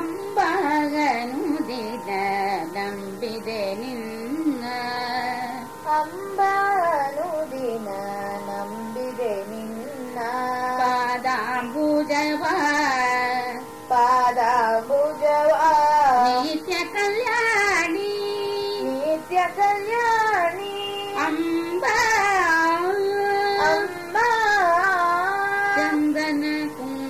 ಅಂಬಾಗನು ದಿನ ನಂಬಿದೆ ನಿನ್ನ ಅಂಬಾನು ದಿನ ನಂಬಿದೆ ನಿನ್ನ ಪಾದಾಂಬುಜವ ಪಾದ ಭುಜವ ನಿತ್ಯ ಕಲ್ಯಾಣಿ ನಿತ್ಯ ಕಲ್ಯಾಣಿ ಅಂಬಾ ಅಂಬ ಚಂದನ ಕುಂಕುಮ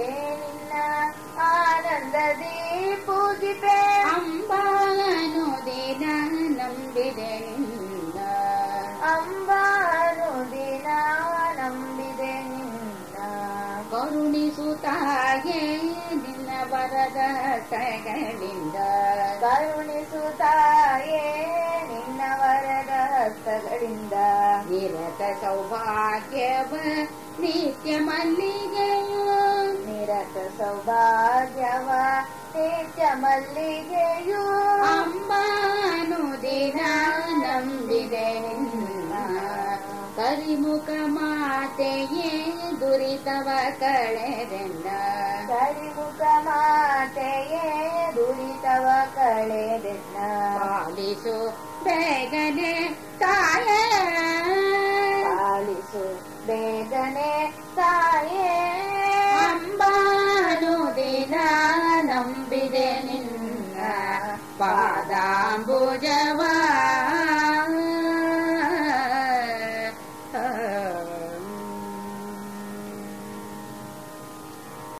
ಕರುಣಿಸುತ್ತಾಗೆ ನಿನ್ನ ಬರದ ಕೈಗಳಿಂದ ಕರುಣಿಸುತ್ತಾಯೇ ನಿನ್ನ ವರದ ಹಸ್ತಗಳಿಂದ. ನಿರತ ಸೌಭಾಗ್ಯವ ನಿತ್ಯ ಮಲ್ಲಿಗೆಯು. ನಿರತ ಸೌಭಾಗ್ಯವ ನಿತ್ಯ ಮಲ್ಲಿಗೆಯು. ಅಂಬಾನು ಕರಿಮುಖ ಮಾತೆಯೇ ದುರಿತವ ಕಳೆದೆಂದ ಕರಿಮುಖ ಮಾತೆಯೇ ದುರಿತವ ಕಳೆದೆಂದ ಪಾಲಿಸು ಬೇಗನೆ ತಾಯೇ. ಪಾಲಿಸು ಬೇಗನೆ ತಾಯೇ. ಅಂಬಾನು ದಿನ ನಂಬಿದೆ ನಿನ್ನ. ಪಾದಾಂಬುಜವ